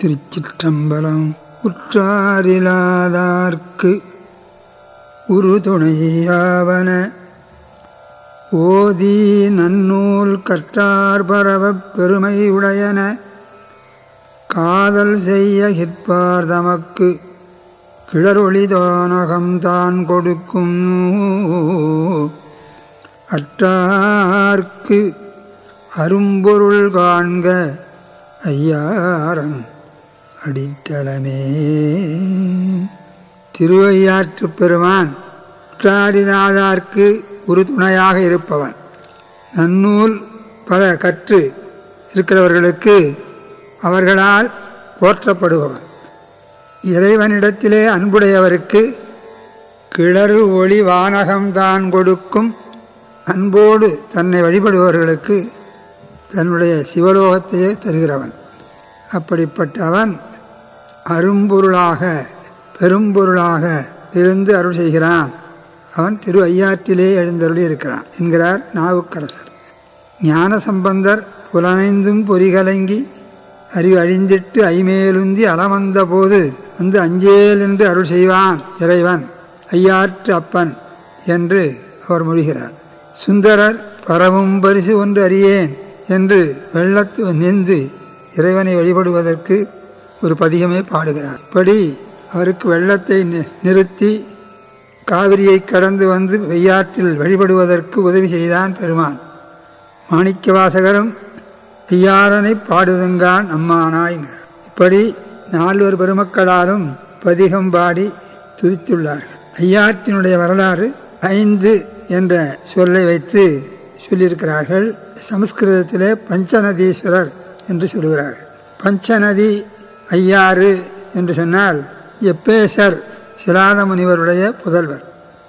திருச்சிற்றம்பலம் உற்றாரிலாதார்க்கு உறுதுணையாவன. ஓதி நன்னூல் கற்றார் பரவப் பெருமை உடையன காதல் செய்ய ஹிற்பார் தமக்கு கிளரொளிதானகம் தான் கொடுக்கும் அற்றார்க்கு அரும்பொருள் காண்க ஐயாரன். அடித்தளமே. திருவையாற்றுப் பெருமான் குற்றாடிநாதார்க்கு உறுதுணையாக இருப்பவன். நன்னூல் பல கற்று இருக்கிறவர்களுக்கு அவர்களால் போற்றப்படுபவன். இறைவனிடத்திலே அன்புடையவருக்கு கிளறு ஒளி வானகம்தான் கொடுக்கும் அன்போடு தன்னை வழிபடுபவர்களுக்கு தன்னுடைய சிவலோகத்தையே தருகிறவன். அப்படிப்பட்ட அவன் அரும்பொருளாக பெரும்பொருளாக இருந்து அருள் செய்கிறான். அவன் திரு ஐயாற்றிலே எழுந்தருளி இருக்கிறான் என்கிறார் நாவுக்கரசர். ஞான சம்பந்தர் புலனைந்தும் பொறிகலங்கி அறிவு அழிந்திட்டு ஐமேலுந்தி அலமந்த போது வந்து அஞ்சேல் என்று அருள் செய்வான் இறைவன் ஐயாற்று அப்பன் என்று அவர் மொழிகிறார் சுந்தரர் பரவும் பரிசு ஒன்று அறியேன் என்று வெள்ளத்து நின்று இறைவனை வழிபடுவதற்கு ஒரு பதிகமே பாடுகிறார். இப்படி அவருக்கு வெள்ளத்தை நிறுத்தி காவிரியை கடந்து வந்து வெய்யாற்றில் வழிபடுவதற்கு உதவி செய்தான் பெருமான். மாணிக்க வாசகரும் ஐயாரனை பாடுதுங்கான் அம்மானாய்கிறார் இப்படி நால்வர் பெருமக்களாலும் பதிகம் பாடி துதித்துள்ளார்கள். ஐயாற்றினுடைய வரலாறு ஐந்து என்ற சொல்லை வைத்து சொல்லியிருக்கிறார்கள். சமஸ்கிருதத்திலே பஞ்சநதீஸ்வரர் என்று சொல்கிறார்கள் பஞ்சநதி ஐயாறு என்று சொன்னால் எப்பேசர் சிலாத முனிவருடைய புதல்வர்.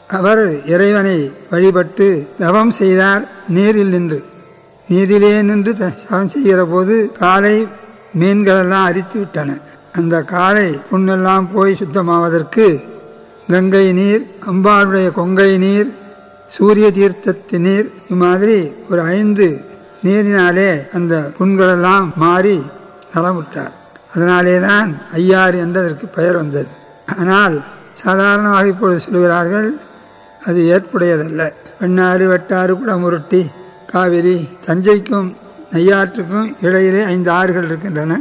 அவர் இறைவனை வழிபட்டு தவம் செய்தார் நீரில் நின்று. நீரிலே நின்று தவம் செய்கிற போது காலை மீன்களெல்லாம் அரித்து விட்டன. அந்த காலை புண்ணெல்லாம் போய் சுத்தமாவதற்கு கங்கை நீர் அம்பாளுடைய கொங்கை நீர் சூரிய தீர்த்தத்து நீர் இம்மாதிரி ஒரு ஐந்து நீரினாலே அந்த புண்களெல்லாம் மாறி நலமுட்டார் அதனாலே தான் ஐயாறு என்றதற்கு பெயர் வந்தது. ஆனால் சாதாரணமாக இப்பொழுது சொல்கிறார்கள் அது ஏற்புடையதல்ல. வெண்ணாறு வெட்டாறு குடமுருட்டி காவிரி தஞ்சைக்கும் நையாற்றுக்கும் இடையிலே ஐந்து ஆறுகள் இருக்கின்றன.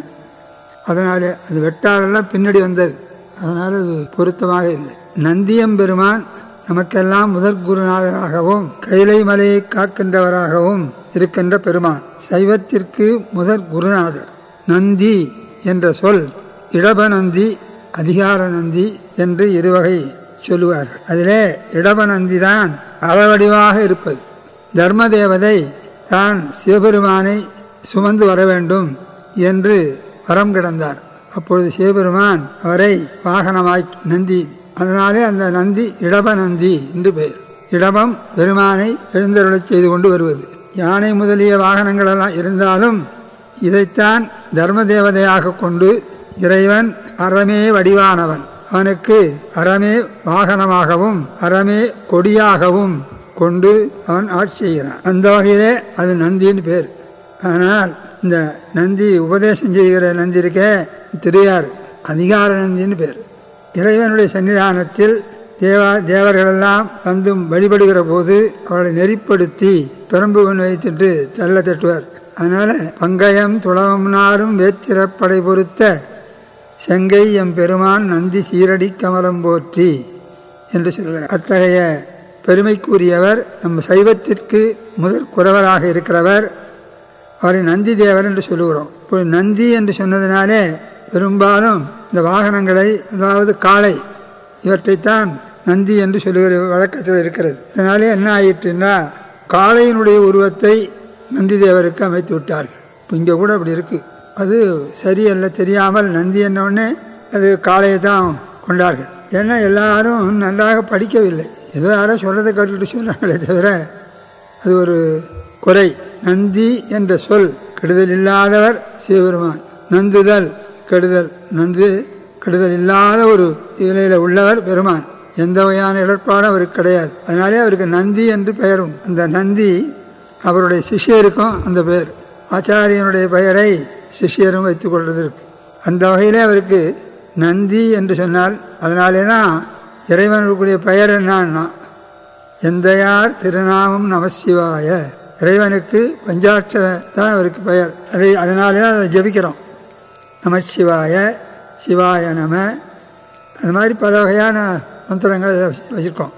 அதனாலே அது வெட்டாறெல்லாம் பின்னாடி வந்தது. அதனால் அது பொருத்தமாக இல்லை. நந்தியம்பெருமான் நமக்கெல்லாம் முதற் குருநாதராகவும் கைலை மலையை காக்கின்றவராகவும் இருக்கின்ற பெருமான். சைவத்திற்கு முதற் குருநாதர் நந்தி என்ற சொல் இடபநந்தி அதிகார நந்தி என்று இருவகை சொல்லுவார்கள். அதிலே இடபநந்தி தான் அளவடிவாக இருப்பது. தர்ம தேவதை தான் சிவபெருமானை சுமந்து வர வேண்டும் என்று வரம் கிடந்தார். அப்பொழுது சிவபெருமான் அவரை வாகனமாய் நந்தி. அதனாலே அந்த நந்தி இடப நந்தி என்று பெயர். இடபம் பெருமானை எழுந்தருளச் செய்து கொண்டு வருவது. யானை முதலிய வாகனங்களெல்லாம் இருந்தாலும் இதைத்தான் தர்ம தேவதையாக கொண்டு இறைவன் அறமே வடிவானவன். அவனுக்கு அறமே வாகனமாகவும் அறமே கொடியாகவும் கொண்டு அவன் ஆட்சி செய்கிறான். அந்த வகையிலே அது நந்தின்னு பேர். ஆனால் இந்த நந்தி உபதேசம் செய்கிற நந்தி இருக்க திரையார் அதிகார நந்தின்னு பேர். இறைவனுடைய சன்னிதானத்தில் தேவா தேவர்களெல்லாம் வந்து வழிபடுகிற போது அவர்களை நெறிப்படுத்தி பெரம்பு வைத்துட்டு தள்ள தட்டுவார். அதனால் பங்கயம் துளவம் நாரும் வேத்திரப்படை பொறுத்த செங்கை எம் பெருமான் நந்தி சீரடி கமலம் போற்றி என்று சொல்கிறார். அத்தகைய பெருமைக்குரியவர் நம் சைவத்திற்கு முதற் குறவராக இருக்கிறவர். அவரை நந்தி தேவர் என்று சொல்லுகிறோம். இப்போ நந்தி என்று சொன்னதினாலே பெரும்பாலும் இந்த வாகனங்களை அதாவது காளை இவற்றைத்தான் நந்தி என்று சொல்லுகிற வழக்கத்தில் இருக்கிறது. இதனாலே என்ன ஆயிற்றுன்னா காளையினுடைய உருவத்தை நந்திதேவருக்கு அமைத்து விட்டார்கள். இப்போ இங்கே கூட அப்படி இருக்குது அது சரியல்ல தெரியாமல் நந்தி என்னோடனே அது காலையை தான் கொண்டார்கள். ஏன்னா எல்லாரும் நன்றாக படிக்கவில்லை. ஏதோ யாரோ சொல்கிறத கேட்டுட்டு சொல்கிறாங்களே தவிர அது ஒரு குறை. நந்தி என்ற சொல் கெடுதல் இல்லாதவர் சிவபெருமான். நந்துதல் கெடுதல் நந்து கெடுதல் இல்லாத ஒரு இலையில் உள்ளவர் பெருமான். எந்த வகையான இடர்பாடும் அவருக்கு கிடையாது. அதனாலே அவருக்கு நந்தி என்று பெயரும். அந்த நந்தி அவருடைய சிஷ்யருக்கும் அந்த பெயர். ஆச்சாரியனுடைய பெயரை சிஷ்யரும் வைத்துக் கொள்வதற்கு. அந்த வகையிலே அவருக்கு நந்தி என்று சொன்னால் அதனாலே தான் இறைவனுக்குரிய பெயர் என்னன்னா எந்தையார் திருநாமம் நமசிவாய இறைவனுக்கு பஞ்சாட்சர தான் அவருக்கு பெயர். அதை அதனாலே தான் அதை ஜபிக்கிறோம். நமசிவாய சிவாய நம. அது மாதிரி பல வகையான மந்திரங்கள் வச்சுருக்கோம்.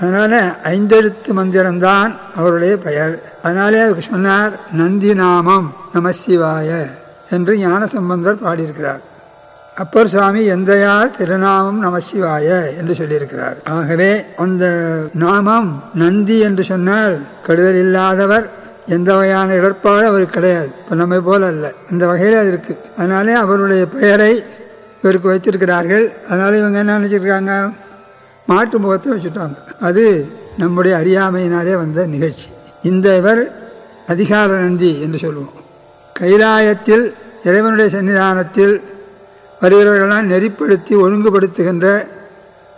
அதனால் ஐந்தெழுத்து மந்திரம்தான் அவருடைய பெயர். அதனாலே அவர் சொன்னார் நந்தி நாமம் நமசிவாய என்று ஞான சம்பந்தர் பாடியிருக்கிறார். அப்பர் சுவாமி எந்தையார் திருநாமம் நமசிவாய என்று சொல்லியிருக்கிறார். ஆகவே அந்த நாமம் நந்தி என்று சொன்னால் கெடுதல் இல்லாதவர் எந்த வகையான இடர்பாடு அவருக்கு கிடையாது. இப்போ நம்மை போல அல்ல. அந்த வகையில் அது இருக்குது அதனாலே அவருடைய பெயரை இவருக்கு வைத்திருக்கிறார்கள். அதனால் இவங்க என்ன நினச்சிருக்காங்க? மாட்டு முகத்தை வச்சுட்டாங்க. அது நம்முடைய அறியாமையினாலே வந்த நிகழ்ச்சி. இந்த இவர் அதிகார நந்தி என்று சொல்லுவோம். கைலாயத்தில் இறைவனுடைய சன்னிதானத்தில் வருகிறவர்களெல்லாம் நெறிப்படுத்தி ஒழுங்குபடுத்துகின்ற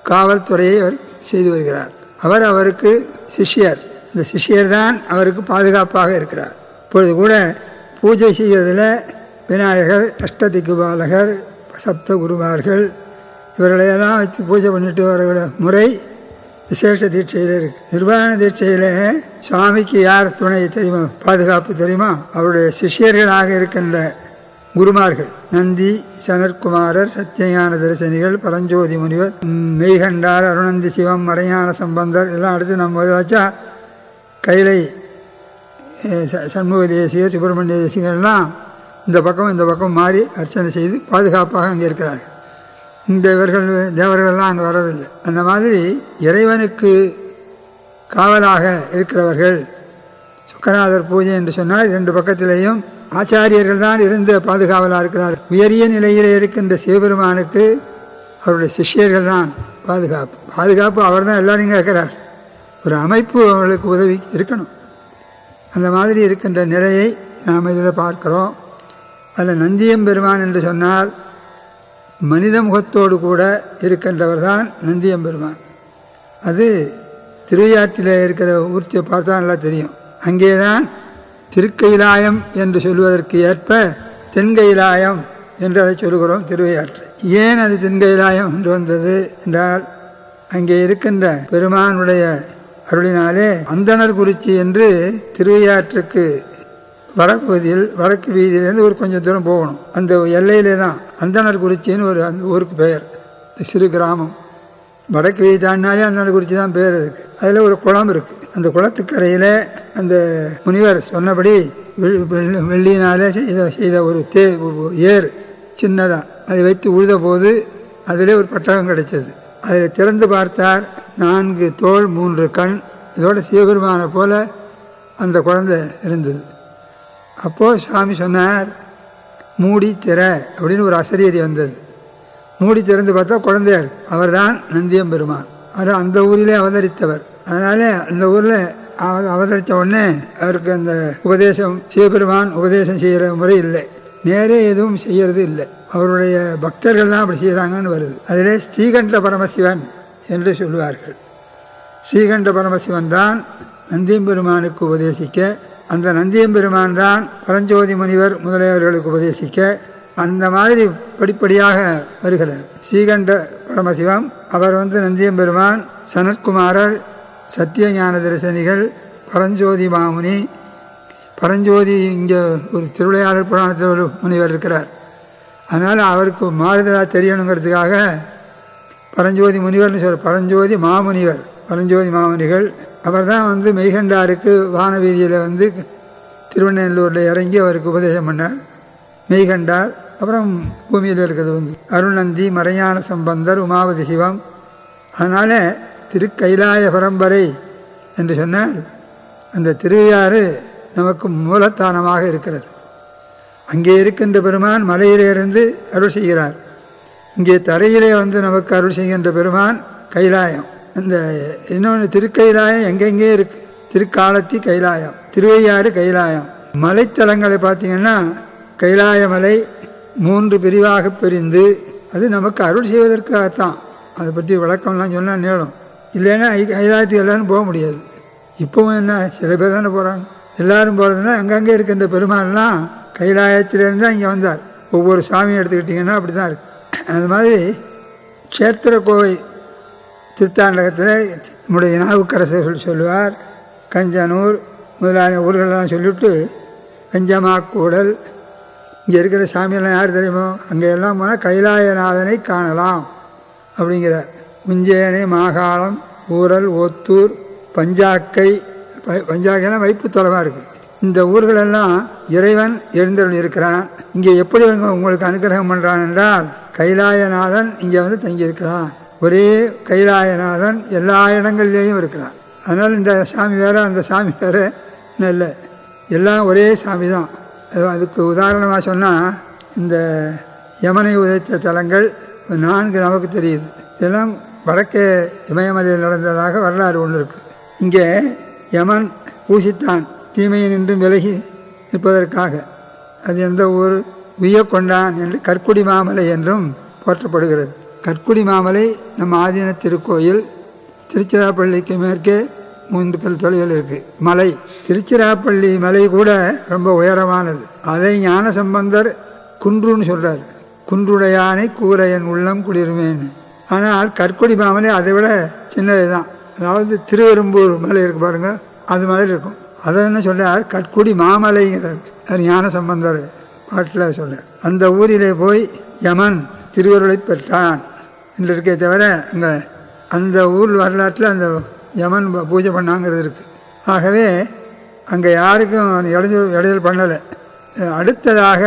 காவல்துறையை அவர் செய்து வருகிறார். அவர் அவருக்கு சிஷ்யர். இந்த சிஷ்யர் தான் அவருக்கு பாதுகாப்பாக இருக்கிறார். இப்பொழுது கூட பூஜை செய்வதில் விநாயகர் அஷ்டதிக்குபாலகர் சப்த குருமார்கள் இவர்களையெல்லாம் வச்சு பூஜை பண்ணிட்டு வர முறை விசேஷ தீட்சையில் இருக்கு. நிர்வாண தீட்சையில் சுவாமிக்கு யார் துணை தெரியுமா? பாதுகாப்பு தெரியுமா? அவருடைய சிஷ்யர்களாக இருக்கின்ற குருமார்கள். நந்தி சனற்குமாரர் சத்தியஞான தரிசனிகள் பரஞ்சோதி முனிவர் மெய்கண்டார் அருணந்தி சிவம் மறைஞான சம்பந்தர் எல்லாம் அடுத்து நம்ம வச்சா கைலை சண்முக தேசிய சுப்பிரமணிய தேசிகள்லாம் இந்த பக்கம் இந்த பக்கம் மாறி அர்ச்சனை செய்து பாதுகாப்பாக அங்கே இருக்கிறார்கள். இந்த இவர்கள் தேவர்களெல்லாம் அங்கே வர்றதில்லை அந்த மாதிரி இறைவனுக்கு காவலாக இருக்கிறவர்கள் சுக்கநாதர் பூஜை என்று சொன்னால் இரண்டு பக்கத்திலேயும் ஆச்சாரியர்கள் தான் இருந்து பாதுகாவலாக இருக்கிறார். உயரிய நிலையில் இருக்கின்ற சிவபெருமானுக்கு அவருடைய சிஷ்யர்கள் தான் பாதுகாப்பு. பாதுகாப்பு அவர் தான் எல்லாரையும் கேட்குறார். ஒரு அமைப்பு அவர்களுக்கு உதவி இருக்கணும். அந்த மாதிரி இருக்கின்ற நிலையை நாம் இதில் பார்க்கிறோம். அதில் நந்தியம் பெருமான் என்று சொன்னால் மனித முகத்தோடு கூட இருக்கின்றவர் தான் நந்தியம்பெருமான் அது திருவையாற்றில் இருக்கிற ஊர்த்தியை பார்த்தா நல்லா தெரியும். அங்கே தான் திருக்கைலாயம் என்று சொல்வதற்கு ஏற்ப தென்கைலாயம் என்று அதை சொல்கிறோம் திருவையாற்று. ஏன் அது தென்கைலாயம் என்று வந்தது என்றால் அங்கே இருக்கின்ற பெருமானுடைய அருளினாலே அந்தனர் குறிச்சி என்று திருவையாற்றுக்கு வடப்பகுதியில் வடக்கு வீதியிலேருந்து ஒரு கொஞ்சம் தூரம் போகணும். அந்த எல்லையிலே தான் அந்தனர் குறிச்சின்னு ஒரு அந்த ஊருக்கு பெயர். சிறு கிராமம். வடக்கு வீதி தாண்டினாலே அந்தனர் குறிச்சி தான் பெயர் அதுக்கு. அதில் ஒரு குளம் இருக்குது அந்த குளத்துக்கரையில் அந்த முனிவர் சொன்னபடி வெள்ளியினாலே செய்த செய்த ஒரு தே ஏர் சின்னதாக அதை வைத்து உழுத போது அதிலே ஒரு பட்டகம் கிடைச்சது அதில் திறந்து பார்த்தார் நான்கு தோல் மூன்று கண். இதோட சிவபெருமானை போல அந்த குழந்தை இருந்தது. அப்போது சாமி சொன்னார் மூடி திற அப்படின்னு ஒரு அசரியதி வந்தது. மூடி திறந்து பார்த்தா குழந்தையார் அவர் தான் நந்தியம் பெருமான். அவர் அந்த ஊரிலே அவதரித்தவர். அதனால் அந்த ஊரில் அவர் அவதரித்த உடனே அவருக்கு அந்த உபதேசம் சிவபெருமான் உபதேசம் செய்கிற முறை இல்லை. நேரே எதுவும் செய்கிறது இல்லை. அவருடைய பக்தர்கள் தான் அப்படி செய்கிறாங்கன்னு வருது. அதிலே ஸ்ரீகண்ட பரமசிவன் என்று சொல்லுவார்கள். ஸ்ரீகண்ட பரமசிவன் தான் நந்தியம்பெருமானுக்கு உபதேசிக்க அந்த நந்தியம்பெருமான் தான் பரஞ்சோதி முனிவர் முதலியவர்களுக்கு உபதேசிக்க அந்த மாதிரி படிப்படியாக வருகிறார். ஸ்ரீகண்ட பரமசிவம் அவர் வந்து நந்தியம்பெருமான் சனத்குமாரர் சத்தியஞான தரிசனிகள் பரஞ்சோதி மாமுனி பரஞ்சோதி இங்கே ஒரு திருவிளையாடல் புராணத்தில் ஒரு முனிவர் இருக்கிறார். அதனால் அவருக்கு மாறுதலாக தெரியணுங்கிறதுக்காக பரஞ்சோதி முனிவர்னு சொல்ற பரஞ்சோதி மாமுனிவர் பரஞ்சோதி மாமுனிகள் அவர் தான் வந்து மெய்கண்டாருக்கு வானவீதியில் வந்து திருவண்ணூரில் இறங்கி அவருக்கு உபதேசம் பண்ணார். மெய்கண்டார் அப்புறம் பூமியில் இருக்கிறது வந்து அருணந்தி மறையான சம்பந்தர் உமாவதி சிவம். அதனால் திருக்கைலாய பரம்பரை என்று சொன்னால் அந்த திருவையாறு நமக்கு மூலத்தானமாக இருக்கிறது. அங்கே இருக்கின்ற பெருமான் மலையிலிருந்து அருள் செய்கிறார். இங்கே தரையிலே வந்து நமக்கு அருள் செய்கின்ற பெருமான் கைலாயம். இந்த இன்னொன்று திருக்கைலாயம் எங்கெங்கே இருக்கு? திருக்காலத்தி கைலாயம் திருவையாறு கைலாயம். மலைத்தலங்களை பார்த்தீங்கன்னா கைலாய மலை மூன்று பிரிவாக பிரிந்து அது நமக்கு அருள் செய்வதற்காகத்தான். அதை பற்றி விளக்கம்லாம் சொன்னால் நேரம். இல்லைன்னா கைலாயத்துக்கு எல்லோரும் போக முடியாது. இப்போவும் என்ன சில பேர் தானே போகிறாங்க எல்லோரும் போகிறதுனா அங்கங்கே இருக்கின்ற பெருமாள்லாம் கைலாயத்திலேருந்து தான் இங்கே வந்தார். ஒவ்வொரு சாமியும் எடுத்துக்கிட்டிங்கன்னா அப்படி தான் இருக்குது அது மாதிரி க்ஷேத்திர கோவை திருத்தாண்டகத்தில் நம்முடைய சொல்லி சொல்லுவார் கஞ்சனூர் முதலான ஊர்களெல்லாம் சொல்லிவிட்டு கஞ்சமாக்கூடல் இங்கே இருக்கிற சாமியெல்லாம் யார் தெரியுமோ அங்கே எல்லாம் போனால் கைலாயநாதனை காணலாம் அப்படிங்கிறார் உஞ்சேனை மாகாளம் ஊரல் ஒத்தூர் பஞ்சாக்கை ப- பஞ்சாக்கைலாம் வைப்புத்தலமாக இருக்குது இந்த ஊர்களெல்லாம் இறைவன் எழுந்தருள் இருக்கிறான். இங்கே எப்படி உங்களுக்கு அனுகிரகம் பண்ணுறான் என்றால் கைலாயநாதன் இங்கே வந்து தங்கியிருக்கிறான். ஒரே கைலாயநாதன் எல்லா இடங்கள்லேயும் இருக்கிறான். அதனால் இந்த சாமி வேறு அந்த சாமி வேறு இல்லை. எல்லாம் ஒரே சாமி தான். அதுக்கு உதாரணமாக சொன்னால் இந்த யமனை உதைத்த தலங்கள் நான்கு நமக்கு தெரியுது. இதெல்லாம் வடக்கே இமயமலையில் நடந்ததாக வரலாறு ஒன்று இருக்குது இங்கே யமன் பூசித்தான் தீமையை நின்றும் விலகி நிற்பதற்காக. அது எந்த ஊர் உய்ய கொண்டான் என்று கற்குடி மாமலை என்றும் போற்றப்படுகிறது. கற்குடி மாமலை நம்ம ஆதீன திருக்கோயில் திருச்சிராப்பள்ளிக்கு மேற்கே மூன்று பல் தொலைவில் இருக்குது மலை. திருச்சிராப்பள்ளி மலை கூட ரொம்ப உயரமானது. அதை ஞான சம்பந்தர் குன்றுன்னு சொல்கிறார் குன்றுடையானை கூரையன் உள்ளம் குளிருமேன்னு ஆனால் கற்குடி மாமலை அதை விட சின்னது தான் அதாவது திருவெரும்பூர் மலை இருக்கு பாருங்கள் அது மாதிரி இருக்கும். அதை என்ன சொல்கிறார் கற்குடி மாமலைங்கிறார். அது ஞான சம்பந்தர் பாட்டில் சொல்றார். அந்த ஊரிலே போய் யமன் திருவருளை பெற்றான். என்று இருக்கே தவிர அங்கே அந்த ஊர் வரலாற்றில் அந்த யமன் பூஜை பண்ணாங்கிறது இருக்குது ஆகவே அங்கே யாருக்கும் இடைஞ்சல் இடைஞ்சல் பண்ணலை. அடுத்ததாக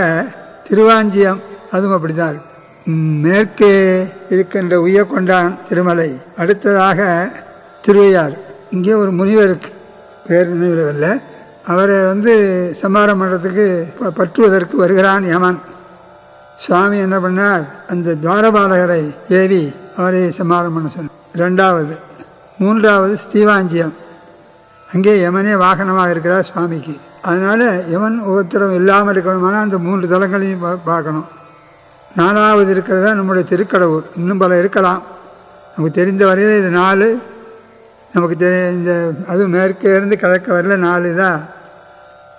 திருவாஞ்சியம் அதுவும் அப்படி தான் மேற்கே இருக்கின்ற உய்யக்கொண்டான் திருமலை அடுத்ததாக திருவையார் இங்கே ஒரு முனிவர் இருக்கு. பேர் நினைவில் அவரை வந்து சம்மாரம் பண்ணுறதுக்கு ப- பற்றுவதற்கு வருகிறான் யமன். சுவாமி என்ன பண்ணார்? அந்த துவாரபாலகரை ஏவி அவரை சம்மாரம் பண்ண சொன்னார். ரெண்டாவது மூன்றாவது ஸ்ரீவாஞ்சியம். அங்கே யமனே வாகனமாக இருக்கிறார் சுவாமிக்கு. அதனால் யமன் உபத்திரம் இல்லாமல் இருக்கணுமானால் அந்த மூன்று தலங்களையும் பார்க்கணும். நாலாவது இருக்கிறதா நம்முடைய திருக்கடவுர் இன்னும் பல இருக்கலாம். நமக்கு தெரிந்த வரையில் இது நாலு. நமக்கு தெரிய இந்த அதுவும் மேற்கே இருந்து கிழக்க வரையில் நாலு தான்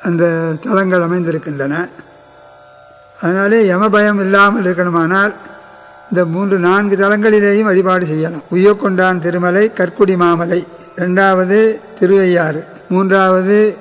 அந்த தலங்கள் அமைந்திருக்கின்றன. அதனாலே யமபயம் இல்லாமல் இருக்கணுமானால் இந்த மூன்று நான்கு தலங்களிலேயும் வழிபாடு செய்யலாம். உய்யக்கொண்டான் திருமலை கற்குடி மாமலை. ரெண்டாவது திருவையாறு. மூன்றாவது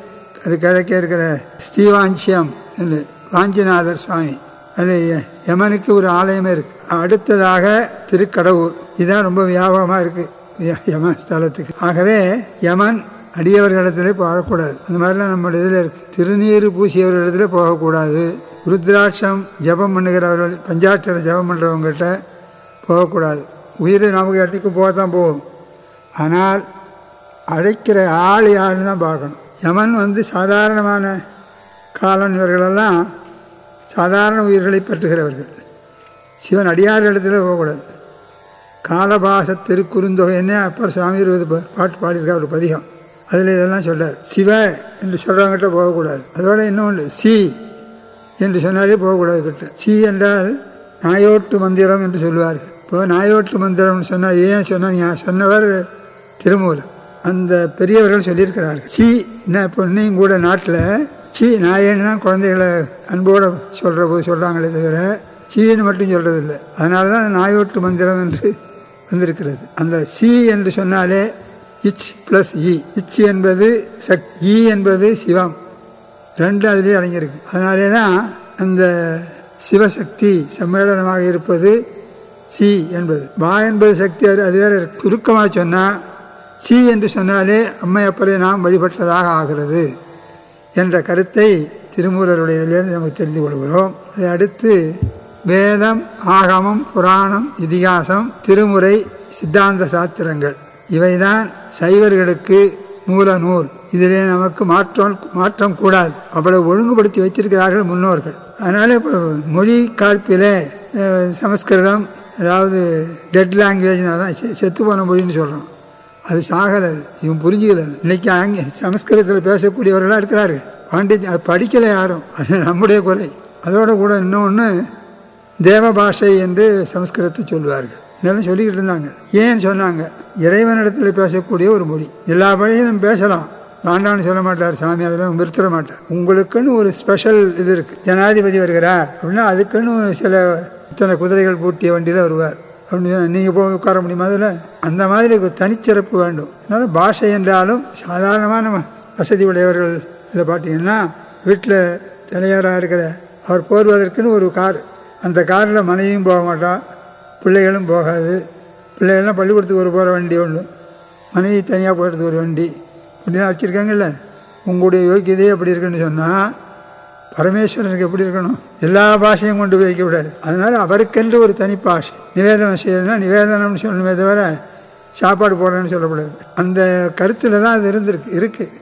அது கிழக்கே இருக்கிற ஸ்ரீவாஞ்சியம் என்று வாஞ்சிநாதர் சுவாமி. அதில் ய- யமனுக்கு ஒரு ஆலயமே இருக்கு. அடுத்ததாக திருக்கடவுர். இதுதான் ரொம்ப வியாபகமாக இருக்குது யம ஸ்தலத்துக்கு. ஆகவே யமன் அடியவர்களிடத்திலே போகக்கூடாது. அந்த மாதிரிலாம் நம்ம இதில் இருக்கு. திருநீர் பூசியவர்களிடத்துல போகக்கூடாது. ருத்ராட்சம் ஜபம் பண்ணுகிறவர்கள் பஞ்சாட்சரம் ஜபம் பண்ணுறவங்ககிட்ட போகக்கூடாது. உயிர் நமக்கு இடத்துக்கு போக தான் போகும். ஆனால் அழைக்கிற ஆள் யாருன்னு தான் பார்க்கணும். யமன் வந்து சாதாரணமான காலன் இவர்களெல்லாம் சாதாரண உயிர்களை பற்றுகிறவர்கள். சிவன் அடியார் இடத்துல போகக்கூடாது. காலபாச திருக்குறுந்தொகைன்னே அப்பர் சுவாமி இருபது பாட்டு பாடியிருக்கார் ஒரு பதிகம். அதில் இதெல்லாம் சொல்கிறார் சிவ என்று சொல்கிறவங்ககிட்ட போகக்கூடாது. அதோட இன்னொன்று சி. என்று சொன்னாலே போகக்கூடாது கிட்ட. சி என்றால் நாயோட்டு மந்திரம் என்று சொல்லுவார்கள். இப்போ நாயோட்டு மந்திரம்னு சொன்னால் ஏன் சொன்னால் சொன்னவர் திருமூலம் அந்த பெரியவர்கள் சொல்லியிருக்கிறார்கள். சி என்ன இப்போ இன்னையும் கூட நாட்டில் சி நாயேன்னு தான் குழந்தைகளை அன்போடு சொல்கிற போது சொல்கிறாங்களே தவிர சீன்னு மட்டும் சொல்கிறதில்ல அதனால தான் நாயோட்டு மந்திரம் என்று வந்திருக்கிறது. அந்த சி என்று சொன்னாலே இச் ப்ளஸ் இ. இச் என்பது சக் இ என்பது சிவம். ரெண்டு அதுலேயும் அடங்கியிருக்கு. அதனாலே தான் அந்த சிவசக்தி சம்மேளனமாக இருப்பது சி என்பது. வா என்பது சக்தி அது அது வேற சுருக்கமாக சொன்னால் சி என்று சொன்னாலே அம்மையப்பரை நாம் வழிபட்டதாக ஆகிறது என்ற கருத்தை திருமூலருடையதிலிருந்து நமக்கு தெரிந்து கொள்கிறோம். அதை அடுத்து வேதம் ஆகமம் புராணம் இதிகாசம் திருமுறை சித்தாந்த சாத்திரங்கள். இவைதான் சைவர்களுக்கு மூல நூல். இதிலே நமக்கு மாற்றம் மாற்றம் கூடாது. அவ்வளவு ஒழுங்குபடுத்தி வைத்திருக்கிறார்கள் முன்னோர்கள். அதனால் இப்போ மொழி காழ்ப்பில் சமஸ்கிருதம் அதாவது டெட் லாங்குவேஜ்னால் தான் செ- செத்து போன மொழின்னு சொல்கிறோம் அது சாகலை இவன் புரிஞ்சுக்கல இன்னைக்கு அங்கே சமஸ்கிருதத்தில் பேசக்கூடியவர்களாக இருக்கிறார்கள். பாண்டித்யம் அது படிக்கலை யாரும். அது நம்முடைய குறை. அதோட கூட இன்னொன்று தேவ பாஷை என்று சமஸ்கிருதத்தை சொல்லுவார்கள். இதெல்லாம் சொல்லிக்கிட்டு இருந்தாங்க. ஏன் சொன்னாங்க. இறைவனிடத்தில் பேசக்கூடிய ஒரு மொழி. எல்லா வழியும் நம்ம பேசலாம். வேண்டாம்னு சொல்ல மாட்டார் சாமி அதெல்லாம் நிறுத்திட மாட்டார். உங்களுக்குன்னு ஒரு ஸ்பெஷல் இது இருக்குது ஜனாதிபதி வருகிறார் அப்படின்னா அதுக்குன்னு சில இத்தனை குதிரைகள் பூட்டிய வண்டியில் வருவார். அப்படின்னு நீங்கள் போய் உட்கார முடியுமா அதில்? அந்த மாதிரி ஒரு தனிச்சிறப்பு வேண்டும். அதனால் பாஷை என்றாலும் சாதாரணமான வசதி உடையவர்கள் இதில் பார்த்தீங்கன்னா வீட்டில் தலைவராக இருக்கிற அவர் போர்வதற்குன்னு ஒரு கார். அந்த காரில் மனைவியும் போக மாட்டோம் பிள்ளைகளும் போகாது. பிள்ளைகள்லாம் பள்ளிக்கூடத்துக்கு ஒரு போகிற வண்டி ஒன்று மனைவி தனியாக போகிறதுக்கு ஒரு வண்டி. இப்படிலாம் வச்சுருக்காங்கல்ல உங்களுடைய யோக்கியதையே அப்படி இருக்குன்னு சொன்னால் பரமேஸ்வரனுக்கு எப்படி இருக்கணும்? எல்லா பாஷையும் கொண்டு போய் வைக்கக்கூடாது அதனால் அவருக்கென்று ஒரு தனி பாஷை. நிவேதனம் செய்யணும்னா நிவேதனம்னு சொல்லணுமே தவிர சாப்பாடு போடுறேன்னு சொல்லக்கூடாது. அந்த கருத்தில் தான் அது இருந்திருக்கு இருக்குது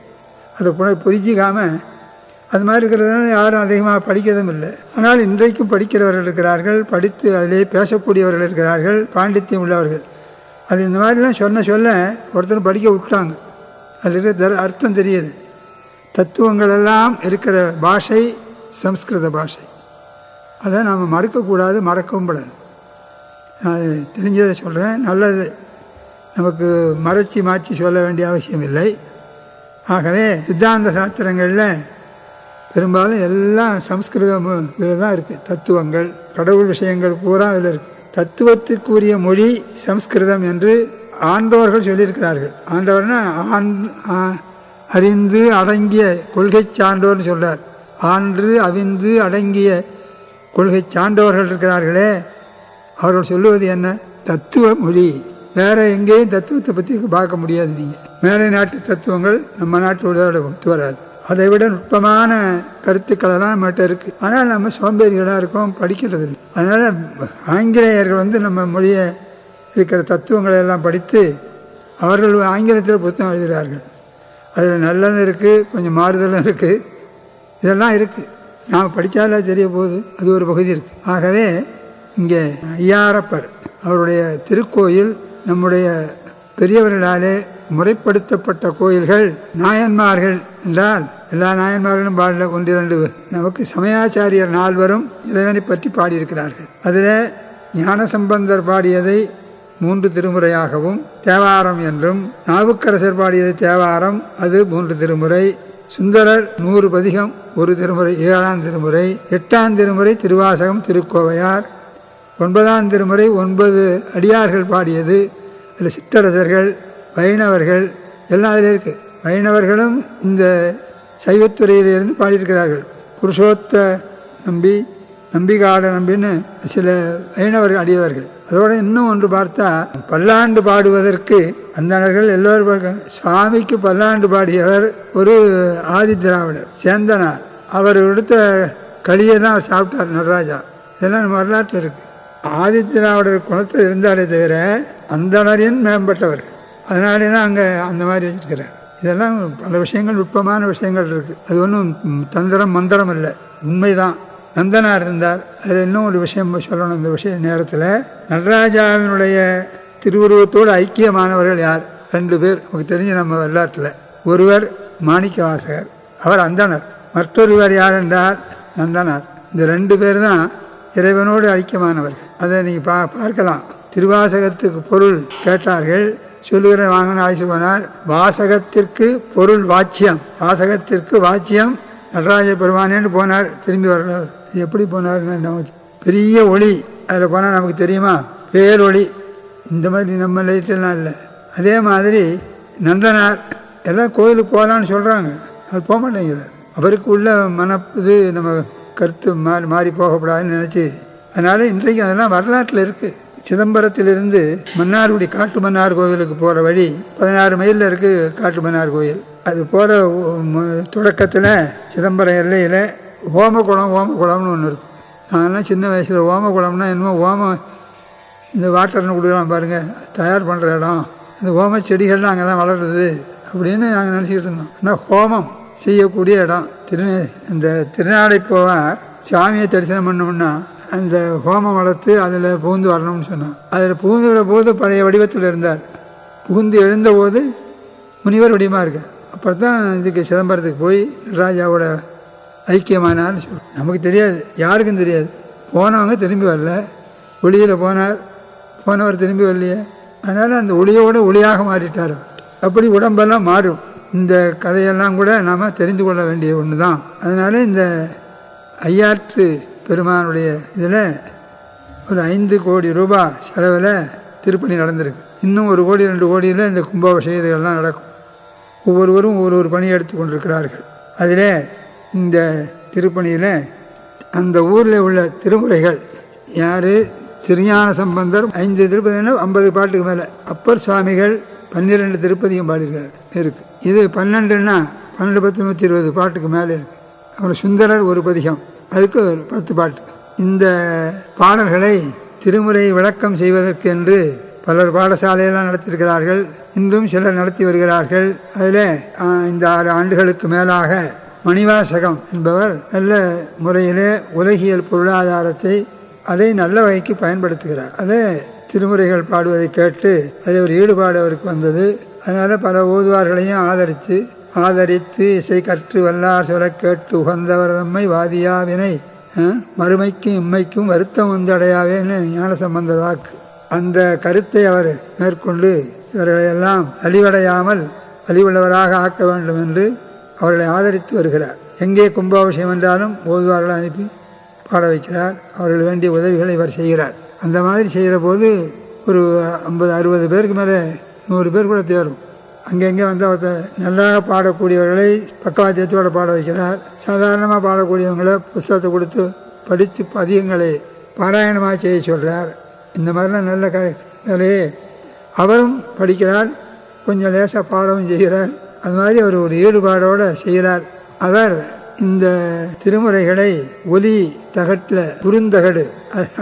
அதை புன புரிஞ்சிக்காமல் அது மாதிரி இருக்கிறதுனால யாரும் அதிகமாக படிக்கிறதும் இல்லை. ஆனால் இன்றைக்கும் படிக்கிறவர்கள் இருக்கிறார்கள் படித்து அதிலே பேசக்கூடியவர்கள் இருக்கிறார்கள் பாண்டித்தியம் உள்ளவர்கள். அது இந்த மாதிரிலாம் சொன்ன சொல்ல ஒருத்தர் படிக்க விட்டாங்க அதில் அர்த்தம் தெரியுது. தத்துவங்களெல்லாம் இருக்கிற பாஷை சம்ஸ்கிருத பாஷை. அதை நாம் மறுக்கக்கூடாது மறக்கவும் கூடாது. நான் தெரிஞ்சதை சொல்கிறேன் நல்லது. நமக்கு மறைச்சி மாற்றி சொல்ல வேண்டிய அவசியம் இல்லை. ஆகவே சித்தாந்த சாஸ்திரங்களில் பெரும்பாலும் எல்லாம் சம்ஸ்கிருதம் இதில் தான் இருக்குது தத்துவங்கள் கடவுள் விஷயங்கள் பூரா அதில் இருக்குது தத்துவத்திற்குரிய மொழி சம்ஸ்கிருதம் என்று ஆண்டோர்கள் சொல்லியிருக்கிறார்கள். ஆண்டவர்னா ஆண் அறிந்து அடங்கிய கொள்கை சான்றோர்னு சொல்கிறார் ஆன்று அவிந்து அடங்கிய கொள்கை சான்றவர்கள் இருக்கிறார்களே அவர்கள் சொல்லுவது என்ன? தத்துவ மொழி. வேறு எங்கேயும் தத்துவத்தை பற்றி பார்க்க முடியாது நீங்கள் மேலை நாட்டு தத்துவங்கள் நம்ம நாட்டோட ஒத்து வராது. அதை விட நுட்பமான கருத்துக்களெல்லாம் நம்மகிட்ட இருக்குது ஆனால் நம்ம சோம்பேறிகளாக இருக்கோம் படிக்கிறது இல்லை அதனால் ஆங்கிலேயர்கள் வந்து நம்ம மொழியை இருக்கிற தத்துவங்களை எல்லாம் படித்து அவர்கள் ஆங்கிலத்தில் புத்தகம் எழுதுகிறார்கள். அதில் நல்லதும் இருக்குது கொஞ்சம் மாறுதலும் இருக்குது இதெல்லாம் இருக்குது நாம் படித்தாலே தெரிய போகுது அது ஒரு பகுதி இருக்குது ஆகவே இங்கே ஐயாரப்பர் அவருடைய திருக்கோயில் நம்முடைய பெரியவர்களாலே முறைப்படுத்தப்பட்ட கோயில்கள் நாயன்மார்கள் என்றால் எல்லா நாயன்மார்களும் பாடல ஒன்றிரண்டு நமக்கு சமயாச்சாரியர் நால்வரும் இறைவனை பற்றி பாடியிருக்கிறார்கள். அதில் ஞானசம்பந்தர் பாடியதை மூன்று திருமுறையாகவும் தேவாரம் என்றும் நாவுக்கரசர் பாடியது தேவாரம் அது மூன்று திருமுறை. சுந்தரர் நூறு பதிகம் ஒரு திருமுறை ஏழாம் திருமுறை. எட்டாம் திருமுறை திருவாசகம் திருக்கோவையார். ஒன்பதாம் திருமுறை ஒன்பது அடியார்கள் பாடியது. அதில் சிற்றரசர்கள் வைணவர்கள் எல்லாம் அதில் இருக்குது வைணவர்களும் இந்த சைவத்துறையிலிருந்து பாடியிருக்கிறார்கள். புருஷோத்த நம்பி நம்பிகாட நம்பின்னு சில வைணவர்கள் அடியவர்கள். அதோடு இன்னும் ஒன்று பார்த்தா பல்லாண்டு பாடுவதற்கு அந்தணர்கள் எல்லோரும் சுவாமிக்கு பல்லாண்டு பாடியவர் ஒரு ஆதி திராவிடர் சேந்தனார். அவர் எடுத்த களியை தான் சாப்பிட்டார் நடராஜா. இதெல்லாம் நம்ம வரலாற்றில் இருக்குது ஆதி திராவிடர் குளத்தில் இருந்தாலே தவிர அந்தணரின் மேம்பட்டவர். அதனாலே தான் அங்கே அந்த மாதிரி வச்சிருக்கிறார். இதெல்லாம் பல விஷயங்கள் நுட்பமான விஷயங்கள் இருக்குது அது ஒன்றும் தந்திரம் மந்திரம் இல்லை உண்மைதான். நந்தனார் இருந்தார். அதில் இன்னும் ஒரு விஷயம் சொல்லணும். இந்த விஷய நேரத்தில் நடராஜாவினுடைய திருவுருவத்தோடு ஐக்கியமானவர்கள் யார்? ரெண்டு பேர். நமக்கு தெரிஞ்ச நம்ம வரலாற்றில் ஒருவர் மாணிக்க வாசகர் அவர் அந்தனர் மற்றொருவர் யார் என்றார் நந்தனார். இந்த ரெண்டு பேர் தான் இறைவனோடு ஐக்கியமானவர்கள். அதை நீங்கள் பா பார்க்கலாம். திருவாசகத்துக்கு பொருள் கேட்டார்கள். சொல்லுகிற வாங்கின ஆய்ச்சி போனார். வாசகத்திற்கு பொருள் வாச்சியம். வாசகத்திற்கு வாச்சியம் நடராஜ பெருமானேன்னு போனார். திரும்பி வர்றவர் எப்படி போனார்னு நமக்கு பெரிய ஒளி அதில் போனால் நமக்கு தெரியுமா? பேரொளி இந்த மாதிரி நம்ம லைட்டெல்லாம் இல்லை. அதே மாதிரி நந்தனார் எல்லாம் கோயிலுக்கு போகலான்னு சொல்கிறாங்க அது போக மாட்டேங்கிறார். அவருக்கு உள்ள மன இது நம்ம கருத்து மாறி மாறி போகக்கூடாதுன்னு நினச்சி அதனால் இன்றைக்கு அதெல்லாம் வரலாற்றில் இருக்குது சிதம்பரத்திலிருந்து மன்னார்குடி காட்டு மன்னார் கோவிலுக்கு போகிற வழி பதினாறு மைலில் இருக்குது காட்டு மன்னார் கோயில். அது போகிற தொடக்கத்தில் சிதம்பரம் எல்லையில் ஓமகுளம் ஓமகுளம்னு ஒன்று இருக்கும் நாங்கள்லாம் சின்ன வயசில் ஓமகுளம்னா என்னமோ ஓமம் இந்த வாட்டர்னு கொடுக்குறோம் பாருங்கள் தயார் பண்ணுற இடம். இந்த ஓம செடிகள்லாம் அங்கே தான் வளருது அப்படின்னு நாங்கள் நினச்சிக்கிட்டு இருந்தோம். ஆனால் ஹோமம் செய்யக்கூடிய இடம். திரு இந்த திருநாளை போவார் சாமியை தரிசனம் பண்ணோம்னா அந்த ஹோமம் வளர்த்து அதில் புகுந்து வரணும்னு சொன்னான். அதில் புகுந்துகிற போது பழைய வடிவத்தில் இருந்தார். புகுந்து எழுந்தபோது முனிவர் வடிவமாக இருக்கார். அப்புறம் தான் இதுக்கு சிதம்பரத்துக்கு போய் ராஜாவோட ஐக்கியமானான்னு சொல் நமக்கு தெரியாது. யாருக்கும் தெரியாது. போனவங்க திரும்பி வரல. ஒளியில் போனார். போனவர் திரும்பி வரலையே. அதனால் அந்த ஒளியோட ஒளியாக மாறிட்டார் அப்படி உடம்பெல்லாம் மாறும். இந்த கதையெல்லாம் கூட நாம் தெரிந்து கொள்ள வேண்டிய ஒன்று தான் அதனால் இந்த ஐயாற்று பெருமானுடைய இதில் ஒரு ஐந்து கோடி ரூபாய் செலவில் திருப்பணி நடந்திருக்கு. இன்னும் ஒரு கோடி ரெண்டு கோடியில் இந்த கும்பாபிஷேக இதெல்லாம் நடக்கும். ஒவ்வொருவரும் ஒவ்வொரு ஒரு பணி எடுத்து கொண்டிருக்கிறார்கள். அதில் இந்த திருப்பணியில் அந்த ஊரில் உள்ள திருமுறைகள் யார்? திருஞான சம்பந்தர் ஐந்து திருப்பதினா ஐம்பது பாட்டுக்கு மேலே. அப்பர் சுவாமிகள் பன்னிரெண்டு திருப்பதியும் பாடியிருக்கார் இருக்குது இது பன்னெண்டுன்னா பன்னெண்டு பத்து நூற்றி இருபது பாட்டுக்கு மேலே இருக்குது அப்புறம் சுந்தரர் ஒரு பதிகம் அதுக்கு ஒரு பத்து பாட்டு. இந்த பாடல்களை திருமுறை விளக்கம் செய்வதற்கென்று பலர் பாடசாலையெல்லாம் நடத்தியிருக்கிறார்கள். இன்றும் சிலர் நடத்தி வருகிறார்கள். அதில் இந்த ஆறு ஆண்டுகளுக்கு மேலாக மணிவாசகம் என்பவர் நல்ல முறையிலே உலகியல் பொருளாதாரத்தை அதை நல்ல வகைக்கு பயன்படுத்துகிறார். அதே திருமுறைகள் பாடுவதை கேட்டு அதில் ஒரு ஈடுபாடு அவருக்கு வந்தது. அதனால் பல ஓதுவார்களையும் ஆதரித்து ஆதரித்து இசை கற்று வல்லார் சொல்ல கேட்டு உகந்தவர் தம்மை வாதியாவினை மறுமைக்கும் இம்மைக்கும் வருத்தம் வந்தடையாவேன்னு ஞான சம்பந்தர் வாக்கு. அந்த கருத்தை அவர் மேற்கொண்டு இவர்களையெல்லாம் அழிவடையாமல் அழிவுள்ளவராக ஆக்க வேண்டும் என்று அவர்களை ஆதரித்து வருகிறார். எங்கே கும்பாபிஷேகம் என்றாலும் ஓதுவார்களை அனுப்பி பாட வைக்கிறார். அவர்கள் வேண்டிய உதவிகளை இவர் செய்கிறார். அந்த மாதிரி செய்கிற போது ஒரு ஐம்பது அறுபது பேருக்கு மேலே நூறு பேர் கூட தேரும். அங்கங்கே வந்து அவத்த நல்லா பாடக்கூடியவர்களை பக்கவாத்தியத்தோடு பாட வைக்கிறார். சாதாரணமாக பாடக்கூடியவங்களை புஸ்தகத்தை கொடுத்து படித்து பதியங்களை பாராயணமாக செய்ய சொல்கிறார். இந்த மாதிரிலாம் நல்ல க வேலையே. அவரும் படிக்கிறார். கொஞ்சம் லேசாக பாடவும் செய்கிறார். அது மாதிரி அவர் ஒரு ஈடுபாடோடு செய்கிறார். அவர் இந்த திருமுறைகளை ஒலி தகட்டில் குறுந்தகடு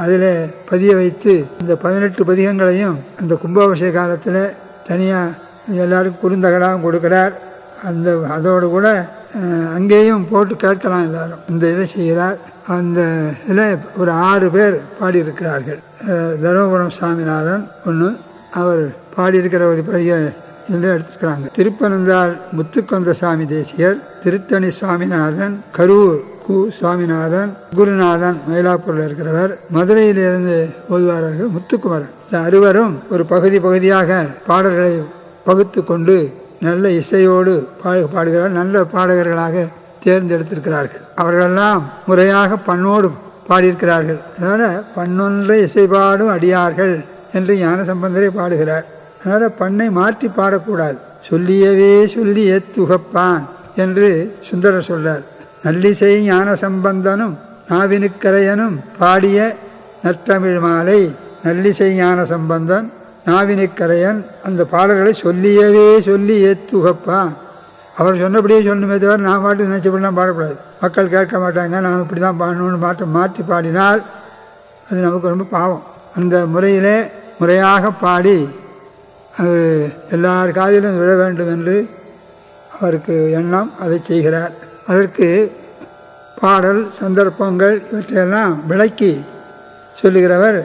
அதில் பதிய வைத்து இந்த பதினெட்டு பதிகங்களையும் அந்த கும்பாபிஷேக காலத்தில் தனியாக எல்லாருக்கும் குறுந்தகடாகவும் கொடுக்குறார். அந்த அதோடு கூட அங்கேயும் போட்டு கேட்கலாம் எல்லாரும். இந்த இதை செய்கிறார். அந்த இதில் ஒரு ஆறு பேர் பாடியிருக்கிறார்கள். தருமபுரம் சாமிநாதன் ஒன்று அவர் பாடியிருக்கிற ஒரு பதிக என்று எடுத்திருக்கிறாங்க திருப்பனந்தாள் முத்துக்கொந்த சாமி தேசியர் திருத்தணி சுவாமிநாதன் கரூர் கு சுவாமிநாதன் குருநாதன் மயிலாப்பூரில் இருக்கிறவர் மதுரையிலிருந்து ஓதுவார்கள் முத்துக்குமரன். இந்த அறுவரும் ஒரு பகுதி பகுதியாக பாடல்களை பகுத்து கொண்டு நல்ல இசையோடு பாடு பாடுகிறார் நல்ல பாடகர்களாக தேர்ந்தெடுத்திருக்கிறார்கள். அவர்களெல்லாம் முறையாக பண்ணோடும் பாடியிருக்கிறார்கள். அதனால் பண்ணொன்றை இசைபாடும் அடியார்கள் என்று ஞான சம்பந்தரை பாடுகிறார். அதனால் பண்ணை மாற்றி பாடக்கூடாது. சொல்லியவே சொல்லி துகப்பான் என்று சுந்தரர் சொல்றார். நல்லிசை ஞான சம்பந்தனும் நாவினுக்கரையனும் பாடிய நற்றமிழ் மாலை நல்லிசை ஞான சம்பந்தன் நாவினுக்கரையன் அந்த பாடல்களை சொல்லியவே சொல்லி ஏத்துகப்பான் அவர் சொன்னபடியே சொல்லணுமே தவிர நான் பாட்டு நினச்சபடிலாம் பாடக்கூடாது. மக்கள் கேட்க மாட்டாங்க நாம் இப்படி தான் பாடணும்னு மாற்ற மாற்றி பாடினால் அது நமக்கு ரொம்ப பாவம். அந்த முறையிலே முறையாக பாடி அது எல்லார் காதிலும் விழ வேண்டும் என்று அவருக்கு எண்ணம் அதை செய்கிறார். அதற்கு பாடல் சந்தர்ப்பங்கள் இவற்றையெல்லாம் விளக்கி சொல்லுகிறவர்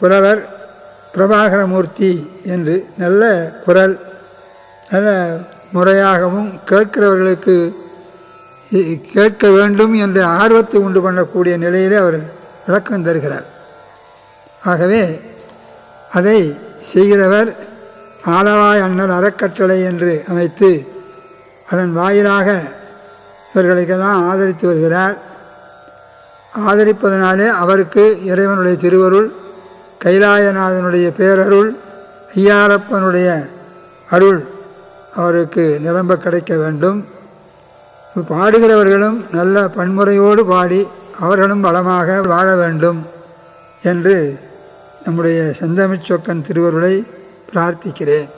புலவர் பிரபாகரமூர்த்தி என்று நல்ல குரல் நல்ல முறையாகவும் கேட்கிறவர்களுக்கு கேட்க வேண்டும் என்ற ஆர்வத்தை உண்டு பண்ணக்கூடிய நிலையிலே அவர் விளக்கம் தருகிறார். ஆகவே அதை செய்கிறவர் ஆலவாய் அண்ணல் அறக்கட்டளை என்று அமைத்து அதன் வாயிலாக இவர்களுக்கெல்லாம் ஆதரித்து வருகிறார். ஆதரிப்பதனாலே அவருக்கு இறைவனுடைய திருவருள் கைலாயநாதனுடைய பேரருள் ஐயாரப்பனுடைய அருள் அவருக்கு நிரம்ப கிடைக்க வேண்டும். பாடுகிறவர்களும் நல்ல பன்முறையோடு பாடி அவர்களும் வளமாக வாழ வேண்டும் என்று நம்முடைய செந்தமிழ் சொக்கன் திருவருளை பிரார்த்திக்கிறேன்.